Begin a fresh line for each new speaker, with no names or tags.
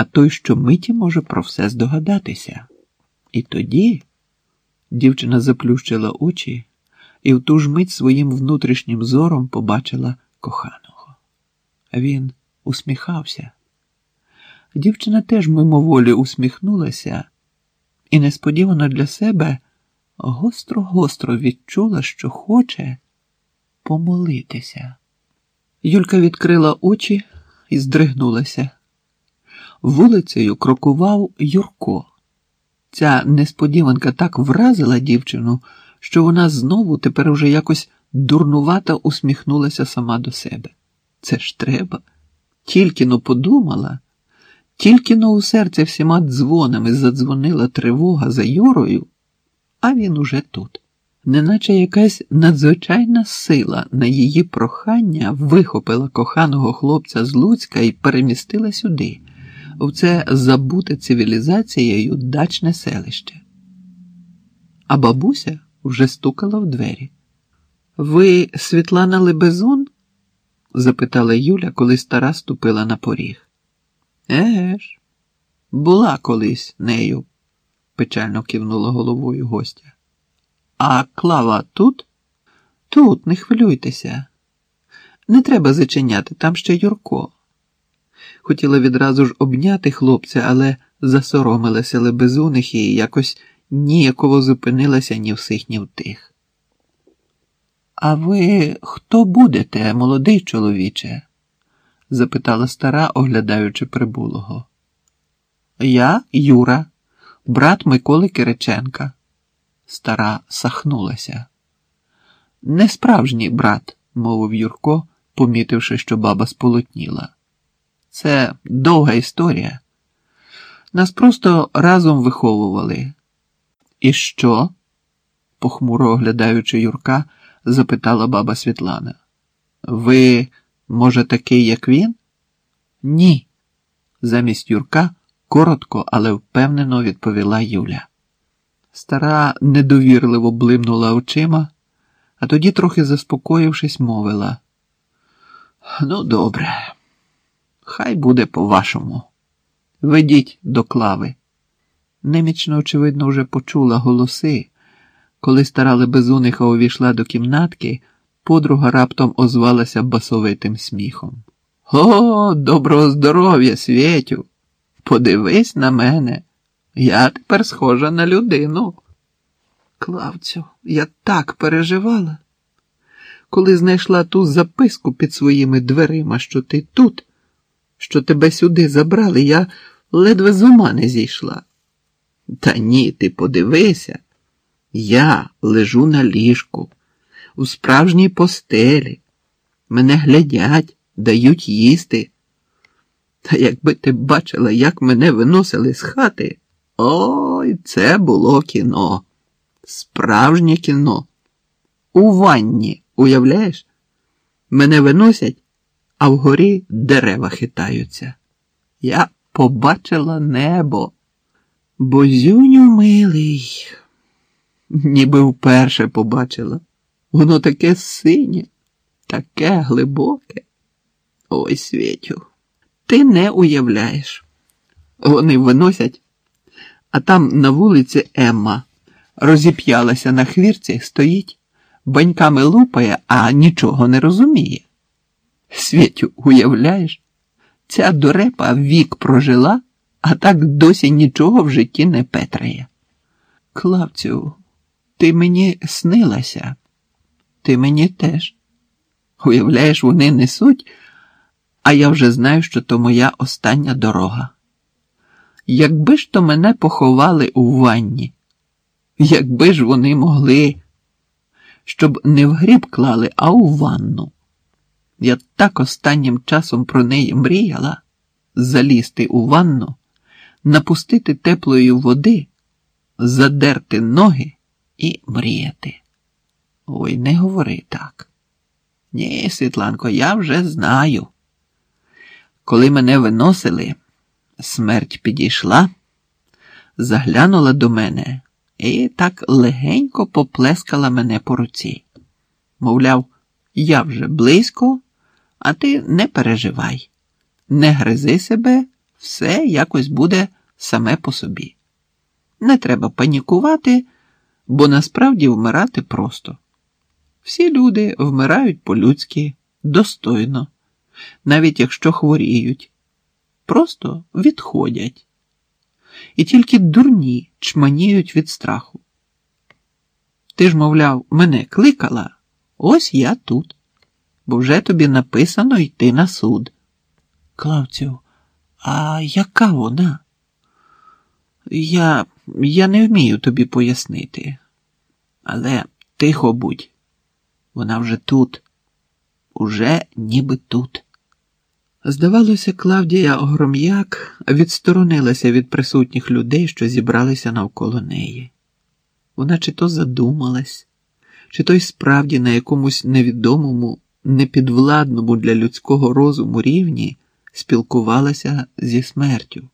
а той, що миті може про все здогадатися. І тоді дівчина заплющила очі і в ту ж мить своїм внутрішнім зором побачила коханого. Він усміхався. Дівчина теж мимоволі усміхнулася і несподівано для себе гостро-гостро відчула, що хоче помолитися. Юлька відкрила очі і здригнулася. Вулицею крокував Юрко. Ця несподіванка так вразила дівчину, що вона знову тепер уже якось дурнувато усміхнулася сама до себе. Це ж треба. Тільки но подумала, тільки но у серце всіма дзвонами задзвонила тривога за Юрою, а він уже тут. Неначе якась надзвичайна сила на її прохання вихопила коханого хлопця з Луцька і перемістила сюди, в це забуте цивілізацією дачне селище. А бабуся вже стукала в двері. Ви Світлана Лебезун? запитала Юля, коли стара ступила на поріг. Еге була колись нею, печально кивнула головою гостя. А клава тут? Тут, не хвилюйтеся. Не треба зачиняти, там ще Юрко. Хотіла відразу ж обняти хлопця, але засоромилася лебезуних і якось ніяково зупинилася ні в сих, ні в тих. А ви хто будете, молодий чоловіче? запитала стара, оглядаючи прибулого. Я Юра, брат Миколи Кириченка. Стара сахнулася. Не справжній брат, мовив Юрко, помітивши, що баба сполотніла. Це довга історія. Нас просто разом виховували. І що? похмуро оглядаючи Юрка, запитала баба Світлана. Ви, може, такий, як він? Ні. Замість Юрка коротко, але впевнено відповіла Юля. Стара недовірливо блимнула очима, а тоді, трохи заспокоївшись, мовила. Ну, добре, хай буде по-вашому. Ведіть до клави. Немічно, очевидно, вже почула голоси. Коли стара лебезуниха увійшла до кімнатки, подруга раптом озвалася басовитим сміхом. О, доброго здоров'я, Свєтю! Подивись на мене. Я тепер схожа на людину. Клавцю, я так переживала, коли знайшла ту записку під своїми дверима, що ти тут, що тебе сюди забрали, я ледве з ума не зійшла. Та ні, ти подивися, я лежу на ліжку, у справжній постелі. Мене глядять, дають їсти. Та якби ти бачила, як мене виносили з хати, ой, це було кіно. Справжнє кіно. У ванні, уявляєш? Мене виносять, а вгорі дерева хитаються. Я побачила небо. Бозюню милий, ніби вперше побачила. Воно таке синє, таке глибоке. Ой, Світю, ти не уявляєш. Вони виносять, а там на вулиці Емма розіп'ялася на хвірці, стоїть, баньками лупає, а нічого не розуміє. Світю, уявляєш, ця дурепа вік прожила, а так досі нічого в житті не петрає. Клавцю, ти мені снилася, ти мені теж. Уявляєш, вони несуть, а я вже знаю, що то моя остання дорога. Якби ж то мене поховали у ванні, якби ж вони могли, щоб не в гріб клали, а у ванну. Я так останнім часом про неї мріяла залізти у ванну, напустити теплої води, задерти ноги і мріяти. Ой, не говори так. Ні, Світланко, я вже знаю. Коли мене виносили, смерть підійшла, заглянула до мене і так легенько поплескала мене по руці. Мовляв, я вже близько, а ти не переживай, не гризи себе, все якось буде саме по собі. Не треба панікувати, бо насправді вмирати просто. Всі люди вмирають по-людськи, достойно, навіть якщо хворіють, просто відходять. І тільки дурні чманіють від страху. Ти ж, мовляв, мене кликала, ось я тут, бо вже тобі написано йти на суд. Клавцю, а яка вона? Я я не вмію тобі пояснити, але тихо будь. Вона вже тут, уже ніби тут. Здавалося, Клавдія Огром'як відсторонилася від присутніх людей, що зібралися навколо неї. Вона чи то задумалась, чи то й справді на якомусь невідомому, непідвладному для людського розуму рівні спілкувалася зі смертю.